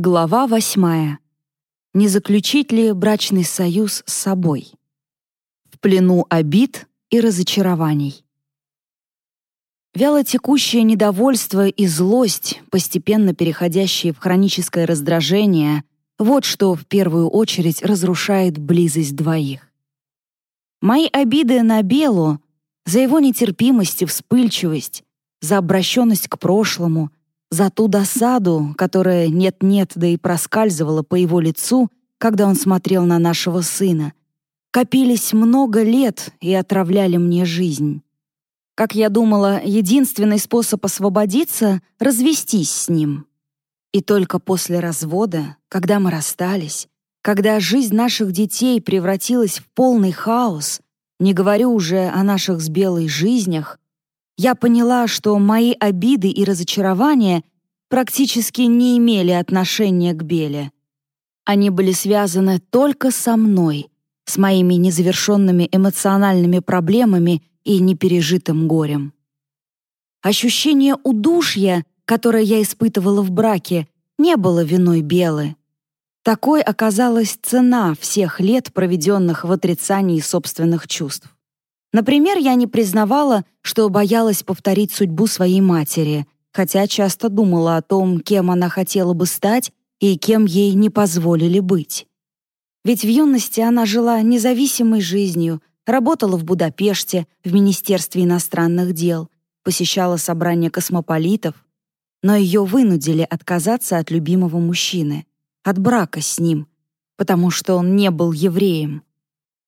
Глава восьмая. Не заключить ли брачный союз с собой? В плену обид и разочарований. Вялотекущее недовольство и злость, постепенно переходящие в хроническое раздражение, вот что в первую очередь разрушает близость двоих. Мои обиды на Белу за его нетерпимость и вспыльчивость, за обращенность к прошлому — за ту досаду, которая нет-нет, да и проскальзывала по его лицу, когда он смотрел на нашего сына, копились много лет и отравляли мне жизнь. Как я думала, единственный способ освободиться — развестись с ним. И только после развода, когда мы расстались, когда жизнь наших детей превратилась в полный хаос, не говорю уже о наших с Белой жизнях, я поняла, что мои обиды и разочарования практически не имели отношения к Беле. Они были связаны только со мной, с моими незавершенными эмоциональными проблемами и непережитым горем. Ощущение удушья, которое я испытывала в браке, не было виной Белы. Такой оказалась цена всех лет, проведенных в отрицании собственных чувств. Например, я не признавала, что боялась повторить судьбу своей матери, хотя часто думала о том, кем она хотела бы стать и кем ей не позволили быть. Ведь в юности она жила независимой жизнью, работала в Будапеште, в Министерстве иностранных дел, посещала собрания космополитов, но ее вынудили отказаться от любимого мужчины, от брака с ним, потому что он не был евреем.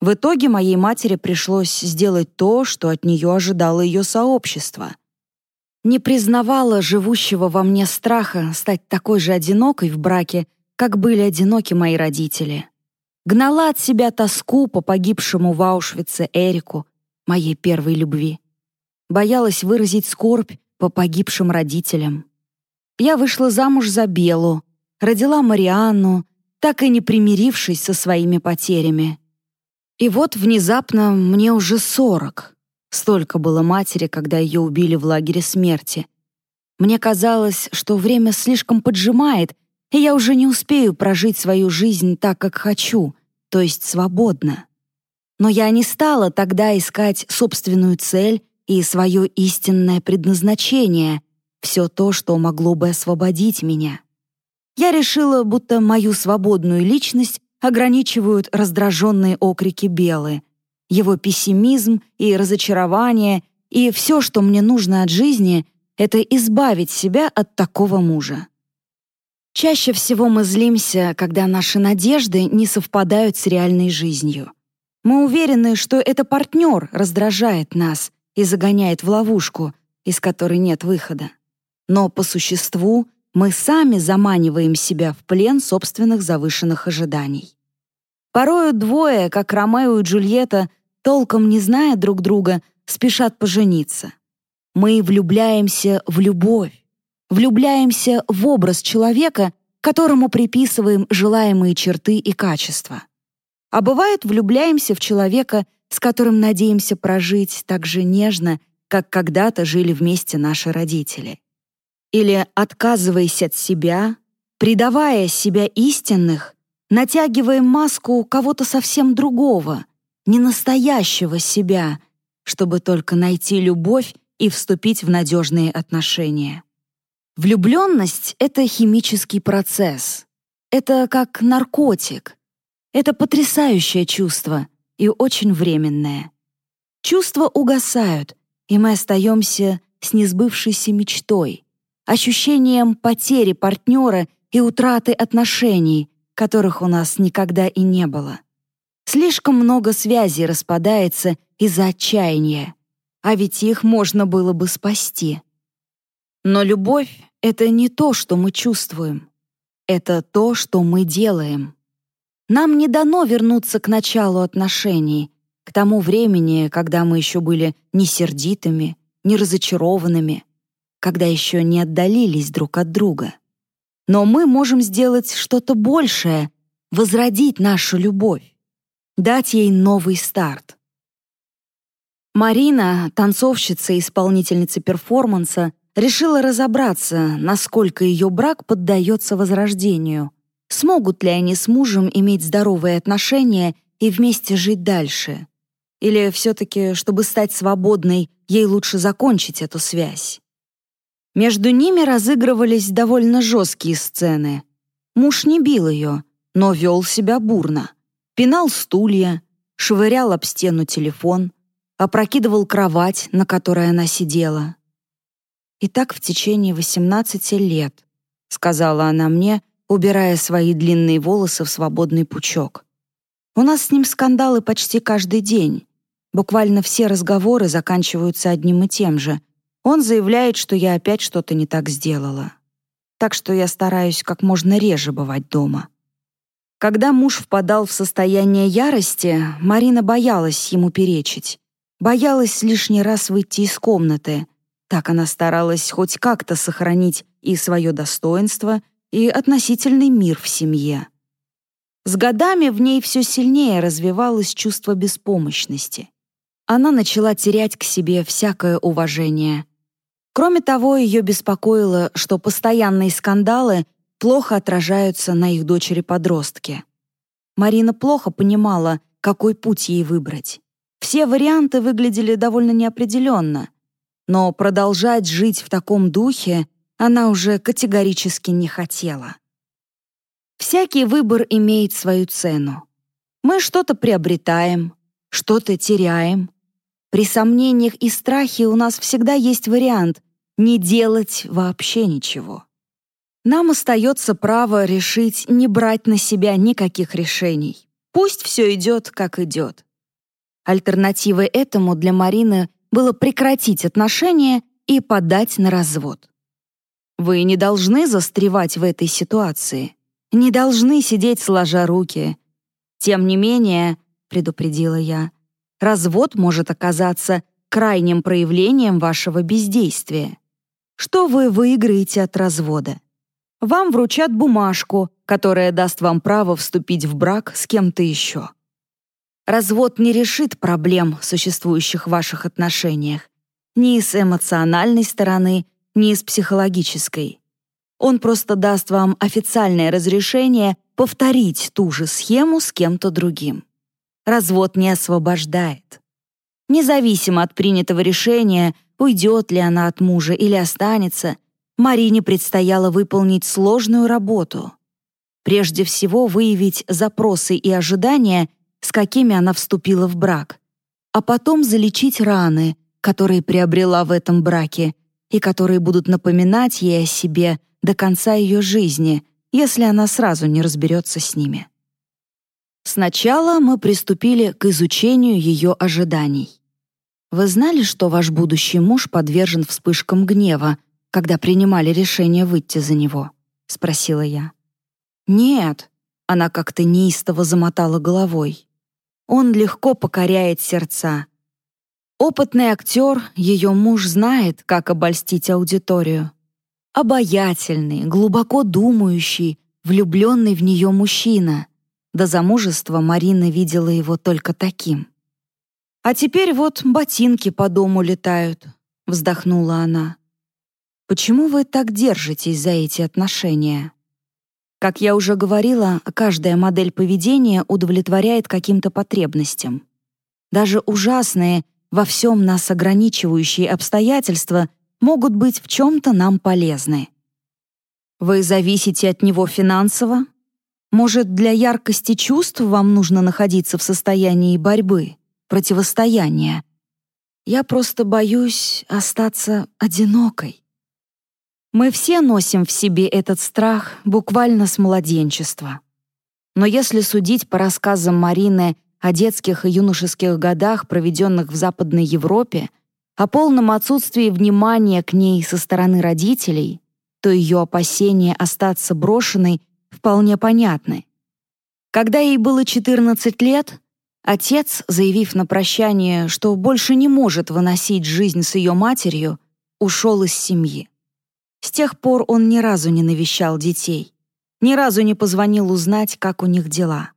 В итоге моей матери пришлось сделать то, что от нее ожидало ее сообщество. Не признавала живущего во мне страха стать такой же одинокой в браке, как были одиноки мои родители. Гнала от себя тоску по погибшему в Аушвице Эрику, моей первой любви. Боялась выразить скорбь по погибшим родителям. Я вышла замуж за Белу, родила Марианну, так и не примирившись со своими потерями. И вот внезапно мне уже сорок. Столько было матери, когда ее убили в лагере смерти. Мне казалось, что время слишком поджимает, и я уже не успею прожить свою жизнь так, как хочу, то есть свободно. Но я не стала тогда искать собственную цель и свое истинное предназначение, все то, что могло бы освободить меня. Я решила, будто мою свободную личность ограничивают раздраженные окрики Белы, его пессимизм и разочарование, и все, что мне нужно от жизни, это избавить себя от такого мужа. Чаще всего мы злимся, когда наши надежды не совпадают с реальной жизнью. Мы уверены, что это партнер раздражает нас и загоняет в ловушку, из которой нет выхода. Но по существу мы сами заманиваем себя в плен собственных завышенных ожиданий. Порою двое, как Ромео и Джульетта, толком не зная друг друга, спешат пожениться. Мы влюбляемся в любовь, влюбляемся в образ человека, которому приписываем желаемые черты и качества. А бывает, влюбляемся в человека, с которым надеемся прожить так же нежно, как когда-то жили вместе наши родители. Или, отказываясь от себя, предавая себя истинных, натягиваем маску кого-то совсем другого, не настоящего себя, чтобы только найти любовь и вступить в надежные отношения. Влюбленность — это химический процесс. Это как наркотик. Это потрясающее чувство и очень временное. Чувства угасают, и мы остаемся с несбывшейся мечтой — ощущением потери партнера и утраты отношений, которых у нас никогда и не было. Слишком много связей распадается из-за отчаяния, а ведь их можно было бы спасти. Но любовь — это не то, что мы чувствуем. Это то, что мы делаем. Нам не дано вернуться к началу отношений, к тому времени, когда мы еще были не сердитыми, не разочарованными — когда еще не отдалились друг от друга. Но мы можем сделать что-то большее, возродить нашу любовь, дать ей новый старт. Марина, танцовщица и исполнительница перформанса, решила разобраться, насколько ее брак поддается возрождению. Смогут ли они с мужем иметь здоровые отношения и вместе жить дальше? Или все-таки, чтобы стать свободной, ей лучше закончить эту связь? Между ними разыгрывались довольно жесткие сцены. Муж не бил ее, но вел себя бурно. Пинал стулья, швырял об стену телефон, опрокидывал кровать, на которой она сидела. И так в течение 18 лет, сказала она мне, убирая свои длинные волосы в свободный пучок. У нас с ним скандалы почти каждый день. Буквально все разговоры заканчиваются одним и тем же. Он заявляет, что я опять что-то не так сделала. Так что я стараюсь как можно реже бывать дома. Когда муж впадал в состояние ярости, Марина боялась ему перечить. Боялась лишний раз выйти из комнаты. Так она старалась хоть как-то сохранить и свое достоинство, и относительный мир в семье. С годами в ней все сильнее развивалось чувство беспомощности она начала терять к себе всякое уважение. Кроме того, ее беспокоило, что постоянные скандалы плохо отражаются на их дочери-подростке. Марина плохо понимала, какой путь ей выбрать. Все варианты выглядели довольно неопределенно, но продолжать жить в таком духе она уже категорически не хотела. Всякий выбор имеет свою цену. Мы что-то приобретаем, что-то теряем, при сомнениях и страхе у нас всегда есть вариант не делать вообще ничего. Нам остается право решить не брать на себя никаких решений. Пусть все идет, как идет. Альтернативой этому для Марины было прекратить отношения и подать на развод. Вы не должны застревать в этой ситуации, не должны сидеть сложа руки. Тем не менее, предупредила я, развод может оказаться крайним проявлением вашего бездействия. Что вы выиграете от развода? Вам вручат бумажку, которая даст вам право вступить в брак с кем-то еще. Развод не решит проблем, существующих в ваших отношениях, ни с эмоциональной стороны, ни с психологической. Он просто даст вам официальное разрешение повторить ту же схему с кем-то другим развод не освобождает. Независимо от принятого решения, уйдет ли она от мужа или останется, Марине предстояло выполнить сложную работу. Прежде всего выявить запросы и ожидания, с какими она вступила в брак, а потом залечить раны, которые приобрела в этом браке и которые будут напоминать ей о себе до конца ее жизни, если она сразу не разберется с ними. Сначала мы приступили к изучению ее ожиданий. Вы знали, что ваш будущий муж подвержен вспышкам гнева, когда принимали решение выйти за него? спросила я. Нет, она как-то неистово замотала головой. Он легко покоряет сердца. Опытный актер, ее муж знает, как обольстить аудиторию. Обаятельный, глубоко думающий, влюбленный в нее мужчина. До замужества Марина видела его только таким. «А теперь вот ботинки по дому летают», — вздохнула она. «Почему вы так держитесь за эти отношения?» Как я уже говорила, каждая модель поведения удовлетворяет каким-то потребностям. Даже ужасные, во всем нас ограничивающие обстоятельства могут быть в чем-то нам полезны. Вы зависите от него финансово, может, для яркости чувств вам нужно находиться в состоянии борьбы, противостояния? Я просто боюсь остаться одинокой. Мы все носим в себе этот страх буквально с младенчества. Но если судить по рассказам Марины о детских и юношеских годах, проведенных в Западной Европе, о полном отсутствии внимания к ней со стороны родителей, то ее опасения остаться брошенной вполне понятны. Когда ей было 14 лет, отец, заявив на прощание, что больше не может выносить жизнь с ее матерью, ушел из семьи. С тех пор он ни разу не навещал детей, ни разу не позвонил узнать, как у них дела.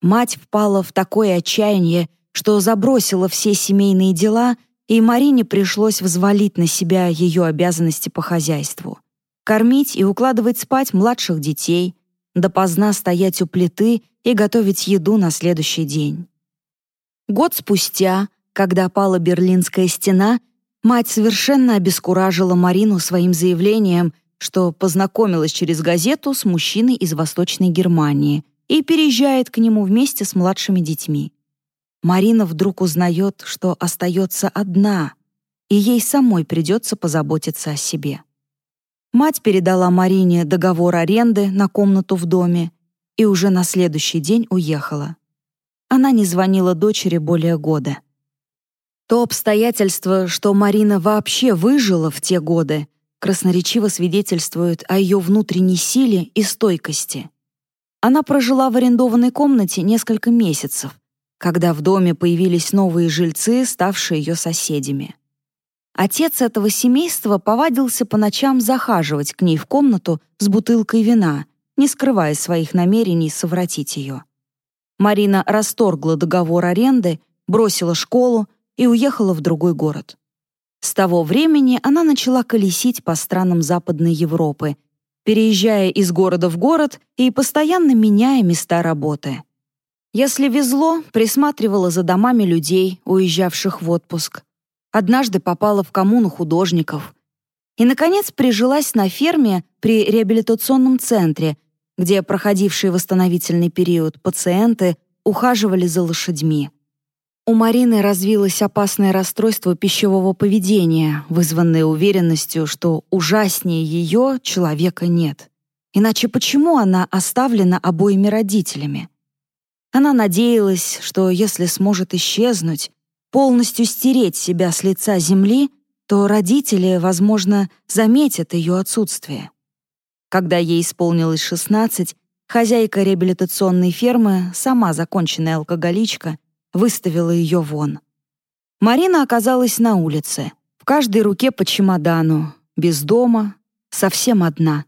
Мать впала в такое отчаяние, что забросила все семейные дела и Марине пришлось взвалить на себя ее обязанности по хозяйству. Кормить и укладывать спать младших детей, допоздна стоять у плиты и готовить еду на следующий день. Год спустя, когда пала Берлинская стена, мать совершенно обескуражила Марину своим заявлением, что познакомилась через газету с мужчиной из Восточной Германии и переезжает к нему вместе с младшими детьми. Марина вдруг узнает, что остается одна, и ей самой придется позаботиться о себе. Мать передала Марине договор аренды на комнату в доме и уже на следующий день уехала. Она не звонила дочери более года. То обстоятельство, что Марина вообще выжила в те годы, красноречиво свидетельствует о ее внутренней силе и стойкости. Она прожила в арендованной комнате несколько месяцев, когда в доме появились новые жильцы, ставшие ее соседями. Отец этого семейства повадился по ночам захаживать к ней в комнату с бутылкой вина, не скрывая своих намерений совратить ее. Марина расторгла договор аренды, бросила школу и уехала в другой город. С того времени она начала колесить по странам Западной Европы, переезжая из города в город и постоянно меняя места работы. Если везло, присматривала за домами людей, уезжавших в отпуск. Однажды попала в коммуну художников. И, наконец, прижилась на ферме при реабилитационном центре, где проходившие восстановительный период пациенты ухаживали за лошадьми. У Марины развилось опасное расстройство пищевого поведения, вызванное уверенностью, что ужаснее ее человека нет. Иначе почему она оставлена обоими родителями? Она надеялась, что если сможет исчезнуть, полностью стереть себя с лица земли, то родители, возможно, заметят ее отсутствие. Когда ей исполнилось 16, хозяйка реабилитационной фермы, сама законченная алкоголичка, выставила ее вон. Марина оказалась на улице, в каждой руке по чемодану, без дома, совсем одна.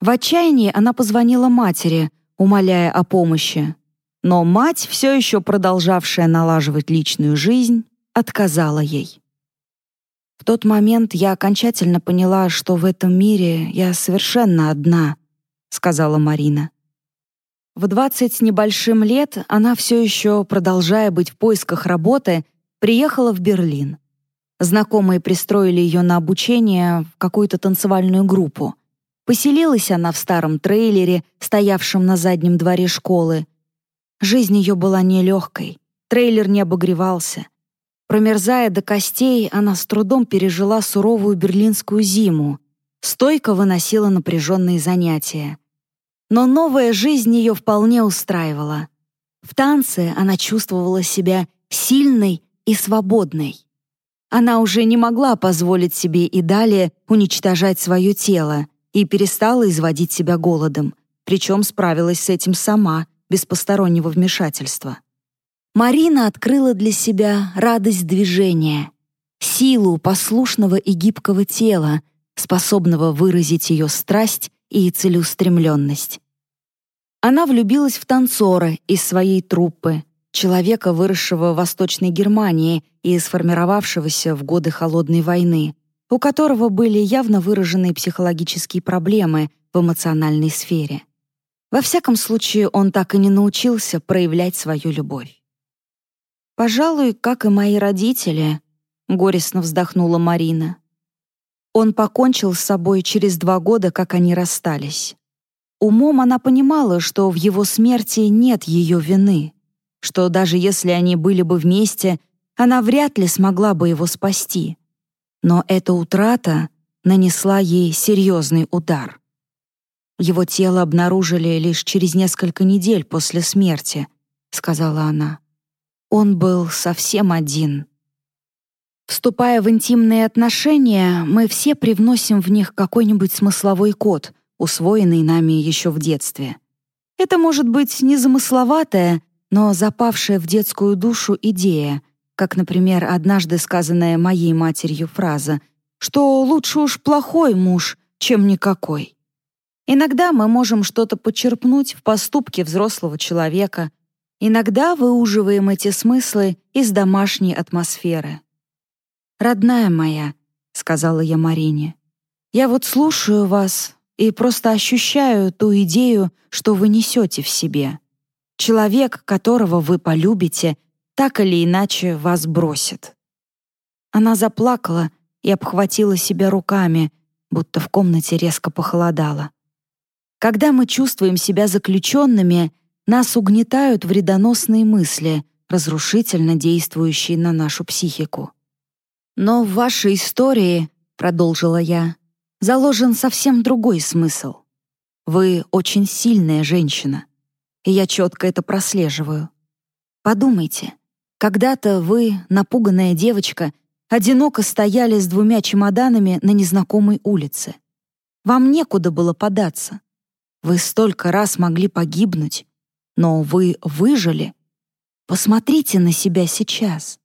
В отчаянии она позвонила матери, умоляя о помощи, но мать, все еще продолжавшая налаживать личную жизнь, отказала ей. В тот момент я окончательно поняла, что в этом мире я совершенно одна, сказала Марина. В двадцать с небольшим лет она все еще, продолжая быть в поисках работы, приехала в Берлин. Знакомые пристроили ее на обучение в какую-то танцевальную группу. Поселилась она в старом трейлере, стоявшем на заднем дворе школы, Жизнь ее была нелегкой, трейлер не обогревался. Промерзая до костей, она с трудом пережила суровую берлинскую зиму, стойко выносила напряженные занятия. Но новая жизнь ее вполне устраивала. В танце она чувствовала себя сильной и свободной. Она уже не могла позволить себе и далее уничтожать свое тело и перестала изводить себя голодом, причем справилась с этим сама, без постороннего вмешательства. Марина открыла для себя радость движения, силу послушного и гибкого тела, способного выразить ее страсть и целеустремленность. Она влюбилась в танцора из своей труппы, человека, выросшего в Восточной Германии и сформировавшегося в годы Холодной войны, у которого были явно выраженные психологические проблемы в эмоциональной сфере. Во всяком случае, он так и не научился проявлять свою любовь. «Пожалуй, как и мои родители», — горестно вздохнула Марина. Он покончил с собой через два года, как они расстались. Умом она понимала, что в его смерти нет ее вины, что даже если они были бы вместе, она вряд ли смогла бы его спасти. Но эта утрата нанесла ей серьезный удар. Его тело обнаружили лишь через несколько недель после смерти, сказала она. Он был совсем один. Вступая в интимные отношения, мы все привносим в них какой-нибудь смысловой код, усвоенный нами еще в детстве. Это может быть незамысловатая, но запавшая в детскую душу идея, как, например, однажды сказанная моей матерью фраза, что лучше уж плохой муж, чем никакой. Иногда мы можем что-то почерпнуть в поступке взрослого человека, иногда выуживаем эти смыслы из домашней атмосферы. «Родная моя», — сказала я Марине, — «я вот слушаю вас и просто ощущаю ту идею, что вы несете в себе. Человек, которого вы полюбите, так или иначе вас бросит». Она заплакала и обхватила себя руками, будто в комнате резко похолодало. Когда мы чувствуем себя заключенными, нас угнетают вредоносные мысли, разрушительно действующие на нашу психику. Но в вашей истории, продолжила я, заложен совсем другой смысл. Вы очень сильная женщина, и я четко это прослеживаю. Подумайте, когда-то вы, напуганная девочка, одиноко стояли с двумя чемоданами на незнакомой улице. Вам некуда было податься. Вы столько раз могли погибнуть, но вы выжили. Посмотрите на себя сейчас.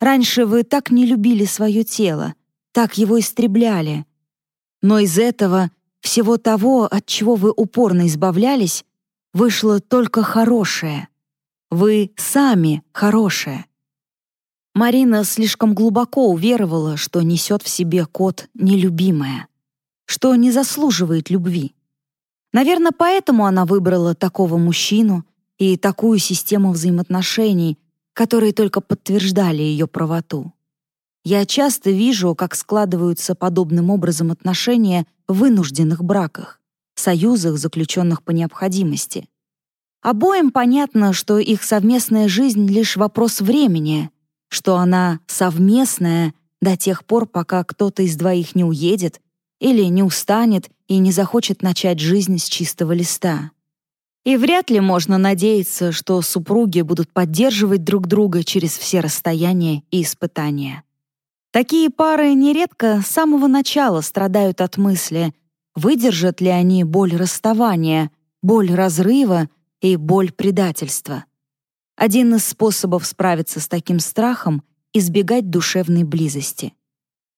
Раньше вы так не любили свое тело, так его истребляли. Но из этого, всего того, от чего вы упорно избавлялись, вышло только хорошее. Вы сами хорошее. Марина слишком глубоко уверовала, что несет в себе код «нелюбимая», что не заслуживает любви. Наверное, поэтому она выбрала такого мужчину и такую систему взаимоотношений, которые только подтверждали ее правоту. Я часто вижу, как складываются подобным образом отношения в вынужденных браках, союзах, заключенных по необходимости. Обоим понятно, что их совместная жизнь — лишь вопрос времени, что она совместная до тех пор, пока кто-то из двоих не уедет или не устанет и не захочет начать жизнь с чистого листа. И вряд ли можно надеяться, что супруги будут поддерживать друг друга через все расстояния и испытания. Такие пары нередко с самого начала страдают от мысли, выдержат ли они боль расставания, боль разрыва и боль предательства. Один из способов справиться с таким страхом — избегать душевной близости.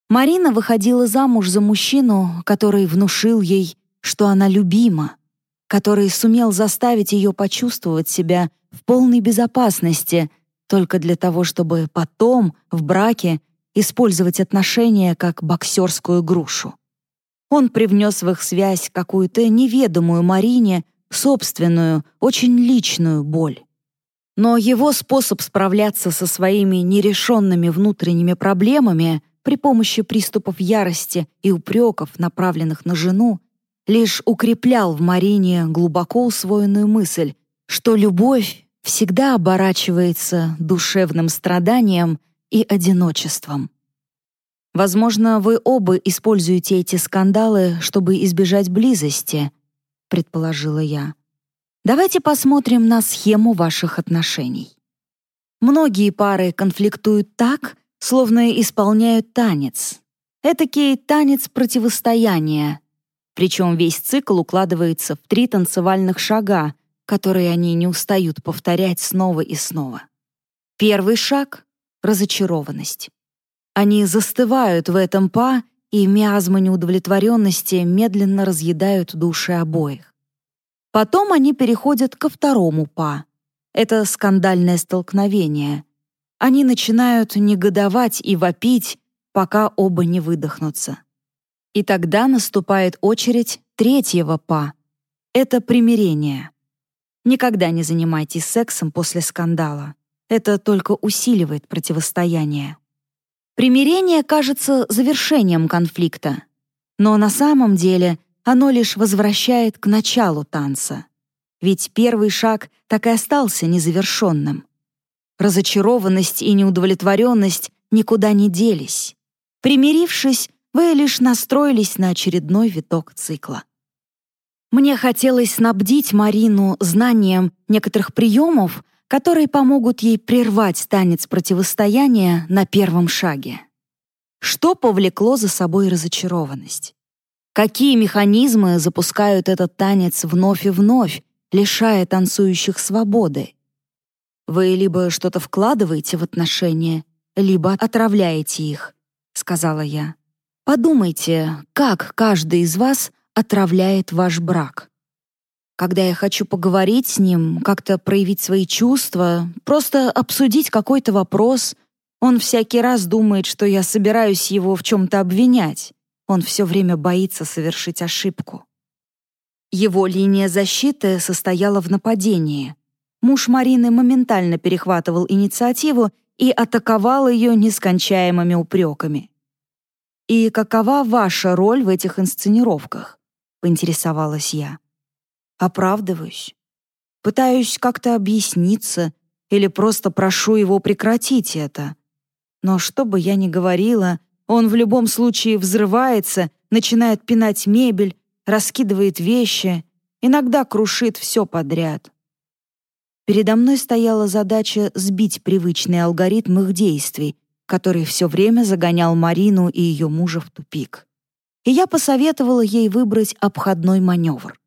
Марина выходила замуж за мужчину, который внушил ей, что она любима, который сумел заставить ее почувствовать себя в полной безопасности только для того, чтобы потом, в браке, использовать отношения как боксерскую грушу. Он привнес в их связь какую-то неведомую Марине, собственную, очень личную боль. Но его способ справляться со своими нерешенными внутренними проблемами при помощи приступов ярости и упреков, направленных на жену, лишь укреплял в Марине глубоко усвоенную мысль, что любовь всегда оборачивается душевным страданием и одиночеством. Возможно, вы оба используете эти скандалы, чтобы избежать близости, предположила я. Давайте посмотрим на схему ваших отношений. Многие пары конфликтуют так, словно исполняют танец. Этакий танец противостояния, причем весь цикл укладывается в три танцевальных шага, которые они не устают повторять снова и снова. Первый шаг — разочарованность. Они застывают в этом па, и миазмы неудовлетворенности медленно разъедают души обоих. Потом они переходят ко второму па. Это скандальное столкновение. Они начинают негодовать и вопить, пока оба не выдохнутся. И тогда наступает очередь третьего па. Это примирение. Никогда не занимайтесь сексом после скандала. Это только усиливает противостояние. Примирение кажется завершением конфликта, но на самом деле оно лишь возвращает к началу танца. Ведь первый шаг так и остался незавершенным. Разочарованность и неудовлетворенность никуда не делись. Примирившись, вы лишь настроились на очередной виток цикла. Мне хотелось снабдить Марину знанием некоторых приемов, которые помогут ей прервать танец противостояния на первом шаге. Что повлекло за собой разочарованность? Какие механизмы запускают этот танец вновь и вновь, лишая танцующих свободы? Вы либо что-то вкладываете в отношения, либо отравляете их, сказала я. Подумайте, как каждый из вас отравляет ваш брак. Когда я хочу поговорить с ним, как-то проявить свои чувства, просто обсудить какой-то вопрос, Он всякий раз думает, что я собираюсь его в чем-то обвинять. Он все время боится совершить ошибку. Его линия защиты состояла в нападении. Муж Марины моментально перехватывал инициативу и атаковал ее нескончаемыми упреками. «И какова ваша роль в этих инсценировках?» — поинтересовалась я. «Оправдываюсь. Пытаюсь как-то объясниться или просто прошу его прекратить это. Но что бы я ни говорила, он в любом случае взрывается, начинает пинать мебель, раскидывает вещи, иногда крушит все подряд. Передо мной стояла задача сбить привычный алгоритм их действий, который все время загонял Марину и ее мужа в тупик. И я посоветовала ей выбрать обходной маневр.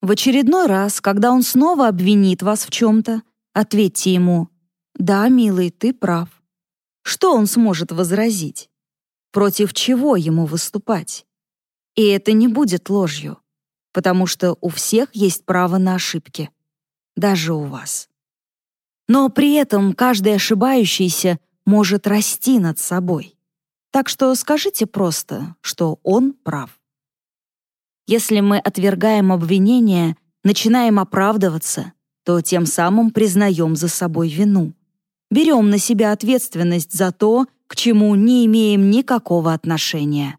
В очередной раз, когда он снова обвинит вас в чем-то, ответьте ему «Да, милый, ты прав». Что он сможет возразить? Против чего ему выступать? И это не будет ложью, потому что у всех есть право на ошибки, даже у вас. Но при этом каждый ошибающийся может расти над собой. Так что скажите просто, что он прав. Если мы отвергаем обвинения, начинаем оправдываться, то тем самым признаем за собой вину. Берем на себя ответственность за то, к чему не имеем никакого отношения.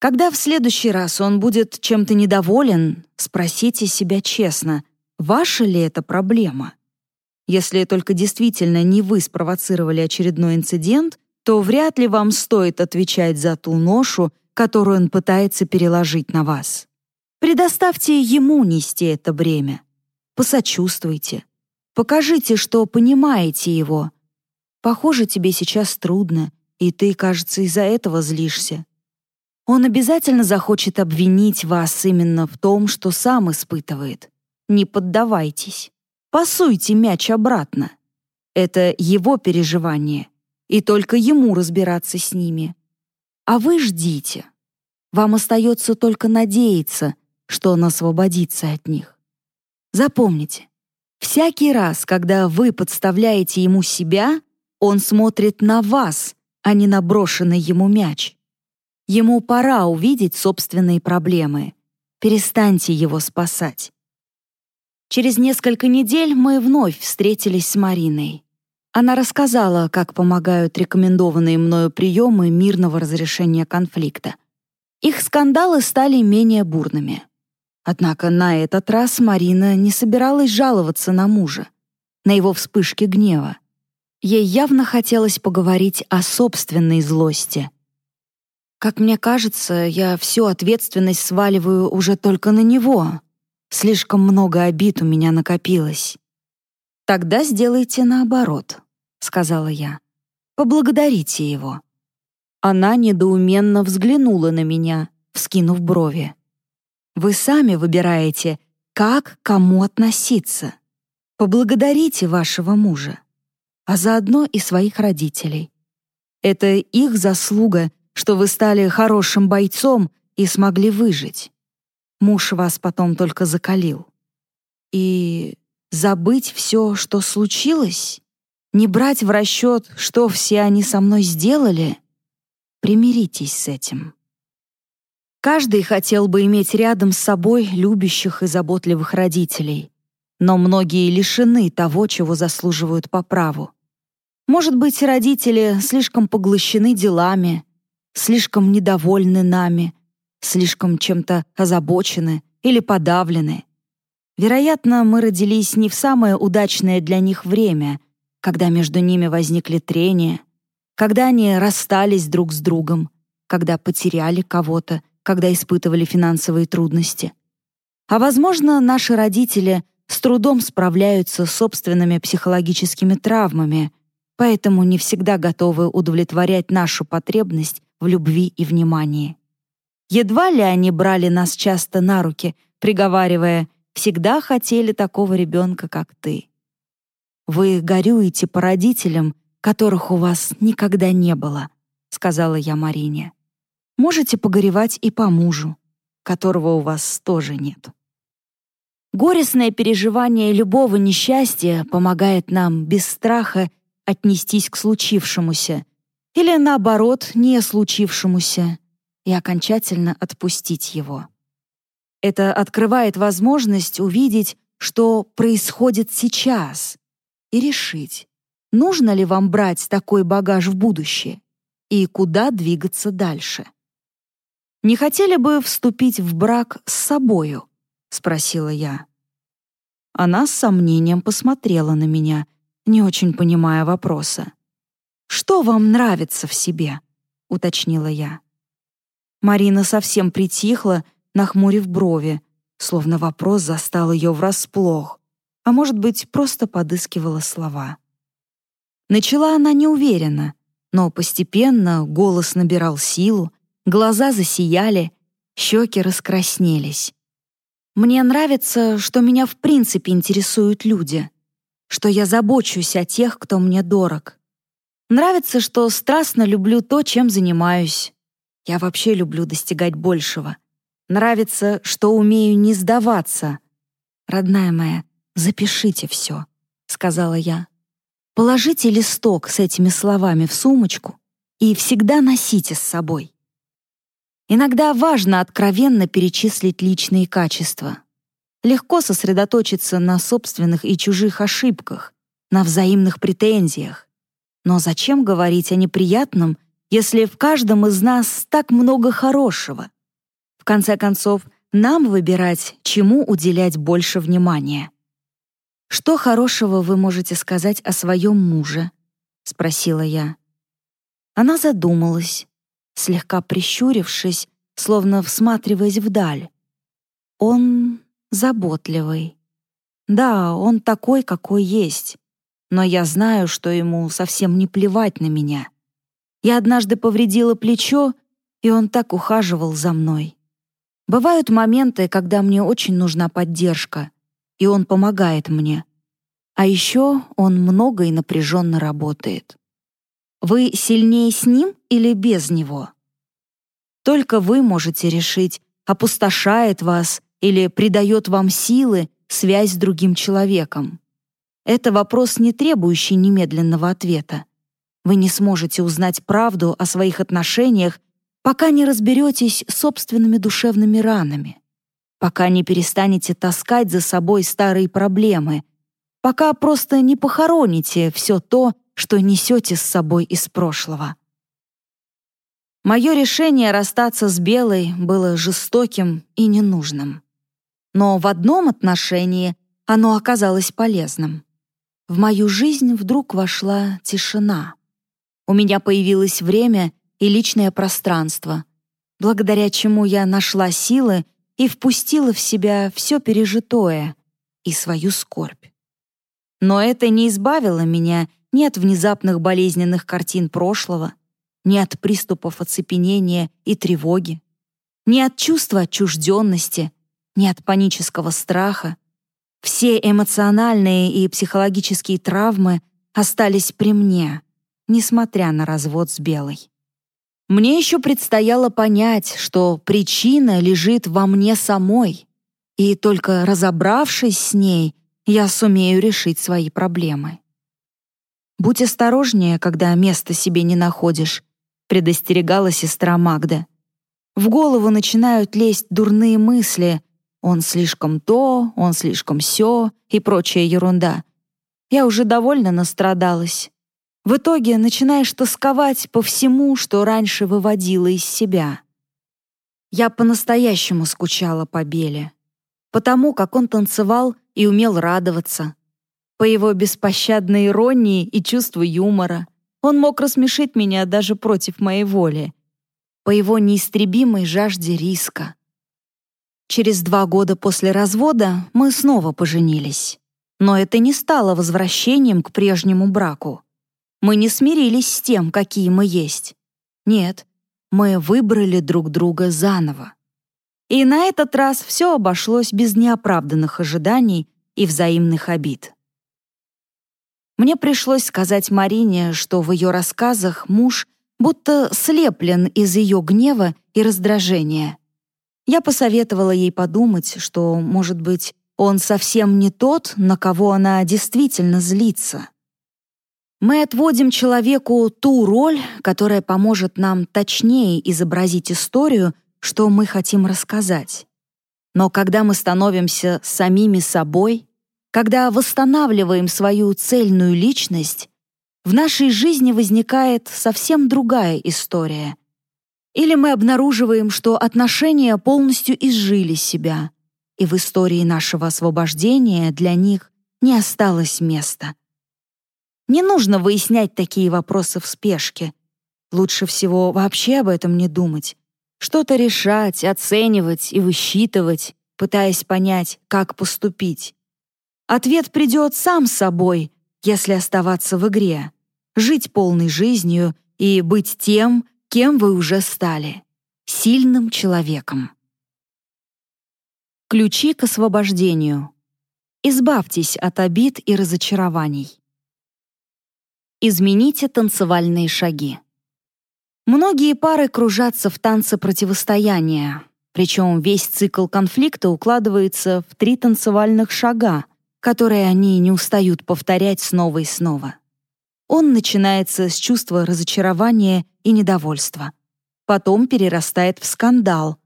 Когда в следующий раз он будет чем-то недоволен, спросите себя честно, ваша ли это проблема? Если только действительно не вы спровоцировали очередной инцидент, то вряд ли вам стоит отвечать за ту ношу, которую он пытается переложить на вас. Предоставьте ему нести это бремя. Посочувствуйте. Покажите, что понимаете его. Похоже, тебе сейчас трудно, и ты, кажется, из-за этого злишься. Он обязательно захочет обвинить вас именно в том, что сам испытывает. Не поддавайтесь. Пасуйте мяч обратно. Это его переживания, и только ему разбираться с ними. А вы ждите. Вам остается только надеяться, что он освободится от них. Запомните, всякий раз, когда вы подставляете ему себя, он смотрит на вас, а не на брошенный ему мяч. Ему пора увидеть собственные проблемы. Перестаньте его спасать. Через несколько недель мы вновь встретились с Мариной. Она рассказала, как помогают рекомендованные мною приемы мирного разрешения конфликта. Их скандалы стали менее бурными. Однако на этот раз Марина не собиралась жаловаться на мужа, на его вспышки гнева. Ей явно хотелось поговорить о собственной злости. Как мне кажется, я всю ответственность сваливаю уже только на него, Слишком много обид у меня накопилось. Тогда сделайте наоборот, сказала я. Поблагодарите его. Она недоуменно взглянула на меня, вскинув брови. Вы сами выбираете, как к кому относиться. Поблагодарите вашего мужа, а заодно и своих родителей. Это их заслуга, что вы стали хорошим бойцом и смогли выжить. Муж вас потом только закалил. И забыть все, что случилось? Не брать в расчет, что все они со мной сделали? Примиритесь с этим. Каждый хотел бы иметь рядом с собой любящих и заботливых родителей, но многие лишены того, чего заслуживают по праву. Может быть, родители слишком поглощены делами, слишком недовольны нами, слишком чем-то озабочены или подавлены. Вероятно, мы родились не в самое удачное для них время, когда между ними возникли трения, когда они расстались друг с другом, когда потеряли кого-то, когда испытывали финансовые трудности. А возможно, наши родители с трудом справляются с собственными психологическими травмами, поэтому не всегда готовы удовлетворять нашу потребность в любви и внимании. Едва ли они брали нас часто на руки, приговаривая «всегда хотели такого ребенка, как ты». «Вы горюете по родителям, которых у вас никогда не было», — сказала я Марине. «Можете погоревать и по мужу, которого у вас тоже нет». Горестное переживание любого несчастья помогает нам без страха отнестись к случившемуся, или наоборот, не случившемуся, и окончательно отпустить его. Это открывает возможность увидеть, что происходит сейчас, и решить, нужно ли вам брать такой багаж в будущее и куда двигаться дальше. «Не хотели бы вступить в брак с собою?» — спросила я. Она с сомнением посмотрела на меня, не очень понимая вопроса. «Что вам нравится в себе?» — уточнила я. Марина совсем притихла, нахмурив брови, словно вопрос застал ее врасплох, а может быть, просто подыскивала слова. Начала она неуверенно, но постепенно голос набирал силу, глаза засияли, щеки раскраснелись. Мне нравится, что меня в принципе интересуют люди, что я забочусь о тех, кто мне дорог. Нравится, что страстно люблю то, чем занимаюсь. Я вообще люблю достигать большего. Нравится, что умею не сдаваться. Родная моя, запишите все, сказала я. Положите листок с этими словами в сумочку и всегда носите с собой. Иногда важно откровенно перечислить личные качества. Легко сосредоточиться на собственных и чужих ошибках, на взаимных претензиях. Но зачем говорить о неприятном, если в каждом из нас так много хорошего? В конце концов, нам выбирать, чему уделять больше внимания. «Что хорошего вы можете сказать о своем муже?» — спросила я. Она задумалась, слегка прищурившись, словно всматриваясь вдаль. «Он заботливый. Да, он такой, какой есть но я знаю, что ему совсем не плевать на меня. Я однажды повредила плечо, и он так ухаживал за мной. Бывают моменты, когда мне очень нужна поддержка, и он помогает мне. А еще он много и напряженно работает. Вы сильнее с ним или без него? Только вы можете решить, опустошает вас или придает вам силы связь с другим человеком. Это вопрос, не требующий немедленного ответа. Вы не сможете узнать правду о своих отношениях, пока не разберетесь с собственными душевными ранами, пока не перестанете таскать за собой старые проблемы, пока просто не похороните все то, что несете с собой из прошлого. Мое решение расстаться с Белой было жестоким и ненужным. Но в одном отношении оно оказалось полезным. В мою жизнь вдруг вошла тишина. У меня появилось время и личное пространство, благодаря чему я нашла силы и впустила в себя все пережитое и свою скорбь. Но это не избавило меня ни от внезапных болезненных картин прошлого, ни от приступов оцепенения и тревоги, ни от чувства отчужденности, ни от панического страха, все эмоциональные и психологические травмы остались при мне, несмотря на развод с Белой. Мне еще предстояло понять, что причина лежит во мне самой, и только разобравшись с ней, я сумею решить свои проблемы. «Будь осторожнее, когда место себе не находишь», предостерегала сестра Магда. В голову начинают лезть дурные мысли, он слишком то, он слишком сё и прочая ерунда. Я уже довольно настрадалась. В итоге начинаешь тосковать по всему, что раньше выводило из себя. Я по-настоящему скучала по Беле. Потому как он танцевал и умел радоваться. По его беспощадной иронии и чувству юмора. Он мог рассмешить меня даже против моей воли. По его неистребимой жажде риска. Через два года после развода мы снова поженились. Но это не стало возвращением к прежнему браку. Мы не смирились с тем, какие мы есть. Нет, мы выбрали друг друга заново. И на этот раз все обошлось без неоправданных ожиданий и взаимных обид. Мне пришлось сказать Марине, что в ее рассказах муж будто слеплен из ее гнева и раздражения. Я посоветовала ей подумать, что, может быть, он совсем не тот, на кого она действительно злится. Мы отводим человеку ту роль, которая поможет нам точнее изобразить историю, что мы хотим рассказать. Но когда мы становимся самими собой, когда восстанавливаем свою цельную личность, в нашей жизни возникает совсем другая история. Или мы обнаруживаем, что отношения полностью изжили себя, и в истории нашего освобождения для них не осталось места. Не нужно выяснять такие вопросы в спешке. Лучше всего вообще об этом не думать. Что-то решать, оценивать и высчитывать, пытаясь понять, как поступить. Ответ придет сам собой, если оставаться в игре, жить полной жизнью и быть тем, кем вы уже стали — сильным человеком. Ключи к освобождению. Избавьтесь от обид и разочарований. Измените танцевальные шаги. Многие пары кружатся в танце противостояния, причем весь цикл конфликта укладывается в три танцевальных шага, которые они не устают повторять снова и снова. Он начинается с чувства разочарования и недовольства, потом перерастает в скандал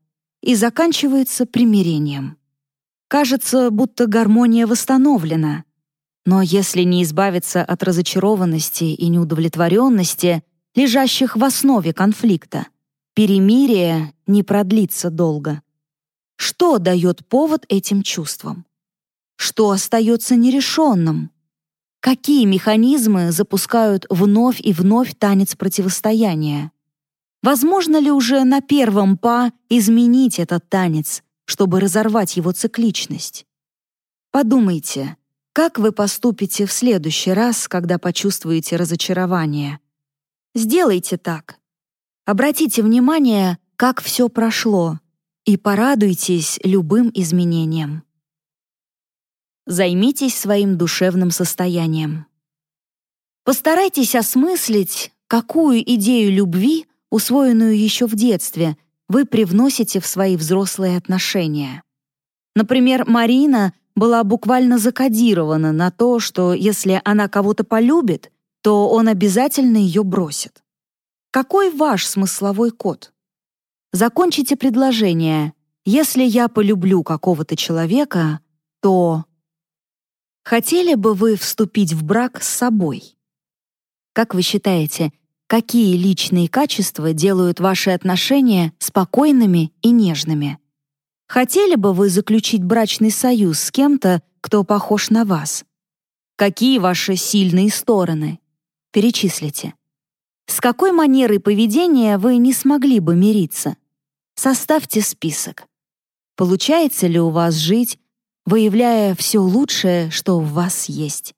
и заканчивается примирением. Кажется, будто гармония восстановлена, но если не избавиться от разочарованности и неудовлетворенности, лежащих в основе конфликта, перемирие не продлится долго. Что дает повод этим чувствам? Что остается нерешенным? Какие механизмы запускают вновь и вновь танец противостояния? Возможно ли уже на первом па изменить этот танец, чтобы разорвать его цикличность? Подумайте, как вы поступите в следующий раз, когда почувствуете разочарование? Сделайте так. Обратите внимание, как все прошло, и порадуйтесь любым изменениям. Займитесь своим душевным состоянием. Постарайтесь осмыслить, какую идею любви, усвоенную еще в детстве, вы привносите в свои взрослые отношения. Например, Марина была буквально закодирована на то, что если она кого-то полюбит, то он обязательно ее бросит. Какой ваш смысловой код? Закончите предложение «Если я полюблю какого-то человека, то...» Хотели бы вы вступить в брак с собой? Как вы считаете, какие личные качества делают ваши отношения спокойными и нежными? Хотели бы вы заключить брачный союз с кем-то, кто похож на вас? Какие ваши сильные стороны? Перечислите. С какой манерой поведения вы не смогли бы мириться? Составьте список. Получается ли у вас жить, выявляя все лучшее, что в вас есть?